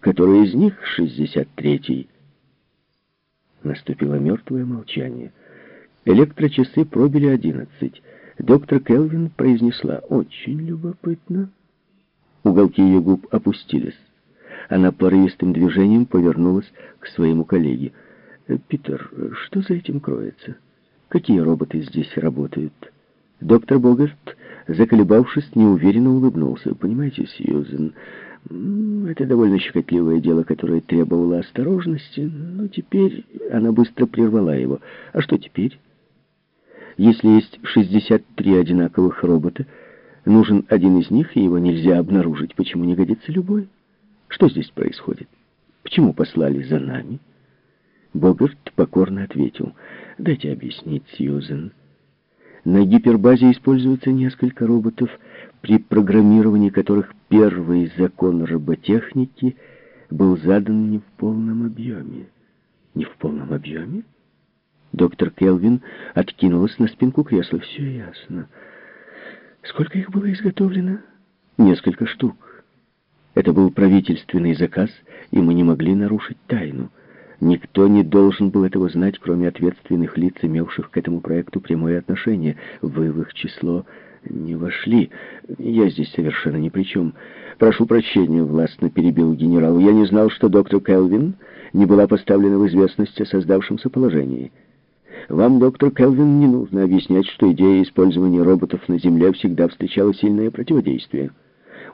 Который из них 63-й? Наступило мертвое молчание. Электрочасы пробили одиннадцать. Доктор Келвин произнесла «Очень любопытно». Уголки ее губ опустились. Она порывистым движением повернулась к своему коллеге. «Питер, что за этим кроется? Какие роботы здесь работают?» Доктор Богарт, заколебавшись, неуверенно улыбнулся. «Понимаете, Сьюзен, это довольно щекотливое дело, которое требовало осторожности, но теперь она быстро прервала его. А что теперь? Если есть 63 одинаковых робота, нужен один из них, и его нельзя обнаружить. Почему не годится любой? Что здесь происходит? Почему послали за нами?» Богарт покорно ответил. «Дайте объяснить, Сьюзен». На гипербазе используется несколько роботов, при программировании которых первый закон роботехники был задан не в полном объеме. Не в полном объеме? Доктор Келвин откинулась на спинку кресла. Все ясно. Сколько их было изготовлено? Несколько штук. Это был правительственный заказ, и мы не могли нарушить тайну. Никто не должен был этого знать, кроме ответственных лиц, имевших к этому проекту прямое отношение. Вы в их число не вошли. Я здесь совершенно ни при чем. Прошу прощения, властно перебил генерал. Я не знал, что доктор Келвин не была поставлена в известность о создавшемся положении. Вам, доктор Келвин, не нужно объяснять, что идея использования роботов на Земле всегда встречала сильное противодействие.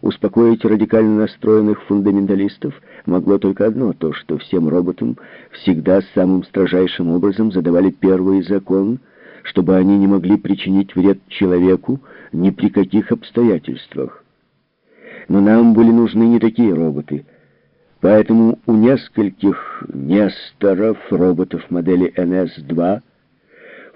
Успокоить радикально настроенных фундаменталистов могло только одно, то, что всем роботам всегда самым строжайшим образом задавали первый закон, чтобы они не могли причинить вред человеку ни при каких обстоятельствах. Но нам были нужны не такие роботы. Поэтому у нескольких Несторов, роботов модели НС-2,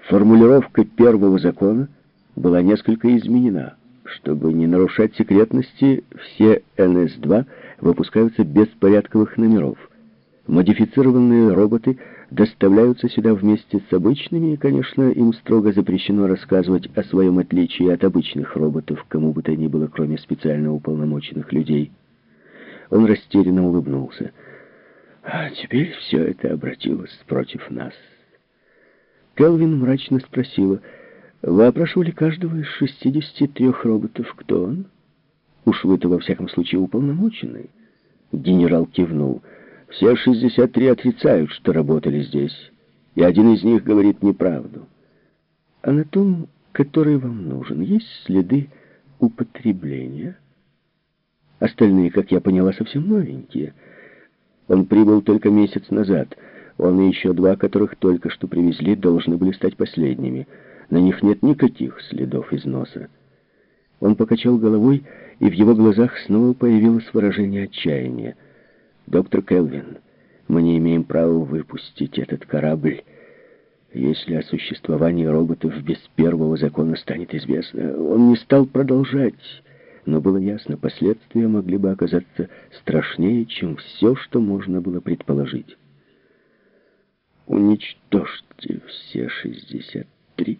формулировка первого закона была несколько изменена. Чтобы не нарушать секретности, все НС-2 выпускаются без порядковых номеров. Модифицированные роботы доставляются сюда вместе с обычными, и, конечно, им строго запрещено рассказывать о своем отличии от обычных роботов, кому бы то ни было, кроме специально уполномоченных людей. Он растерянно улыбнулся. А теперь все это обратилось против нас. Келвин мрачно спросила, вы опрашивали каждого из 63 роботов. Кто он? Уж вы-то во всяком случае уполномоченный. Генерал кивнул. Все 63 отрицают, что работали здесь. И один из них говорит неправду. А на том, который вам нужен, есть следы употребления? Остальные, как я поняла, совсем новенькие. Он прибыл только месяц назад. Он и еще два, которых только что привезли, должны были стать последними. На них нет никаких следов износа. Он покачал головой, и в его глазах снова появилось выражение отчаяния. «Доктор Келвин, мы не имеем права выпустить этот корабль, если о существовании роботов без первого закона станет известно. Он не стал продолжать, но было ясно, последствия могли бы оказаться страшнее, чем все, что можно было предположить. Уничтожьте все шестьдесят три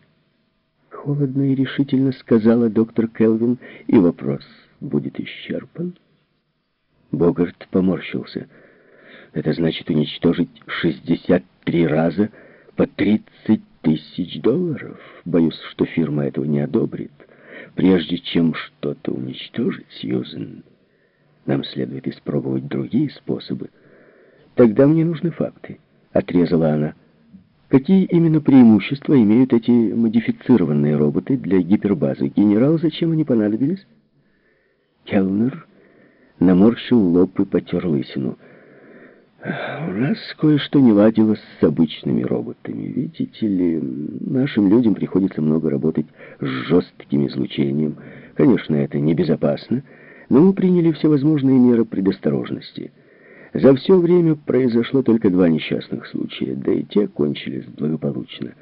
холодно и решительно сказала доктор Келвин, и вопрос будет исчерпан. Богарт поморщился. Это значит уничтожить 63 раза по 30 тысяч долларов. Боюсь, что фирма этого не одобрит. Прежде чем что-то уничтожить, Сьюзен, нам следует испробовать другие способы. Тогда мне нужны факты, отрезала она. Какие именно преимущества имеют эти модифицированные роботы для гипербазы? Генерал, зачем они понадобились? Келнер наморщил лоб и потер лысину. У нас кое-что не ладилось с обычными роботами. Видите ли, нашим людям приходится много работать с жестким излучением. Конечно, это небезопасно, но мы приняли всевозможные меры предосторожности. За все время произошло только два несчастных случая, да и те кончились благополучно.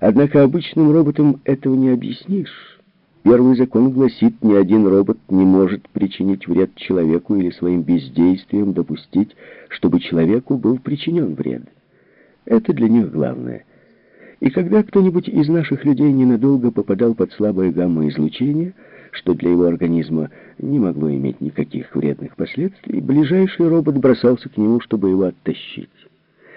Однако обычным роботам этого не объяснишь. Первый закон гласит, ни один робот не может причинить вред человеку или своим бездействием допустить, чтобы человеку был причинен вред. Это для них главное. И когда кто-нибудь из наших людей ненадолго попадал под слабое гамма-излучение, что для его организма не могло иметь никаких вредных последствий, ближайший робот бросался к нему, чтобы его оттащить.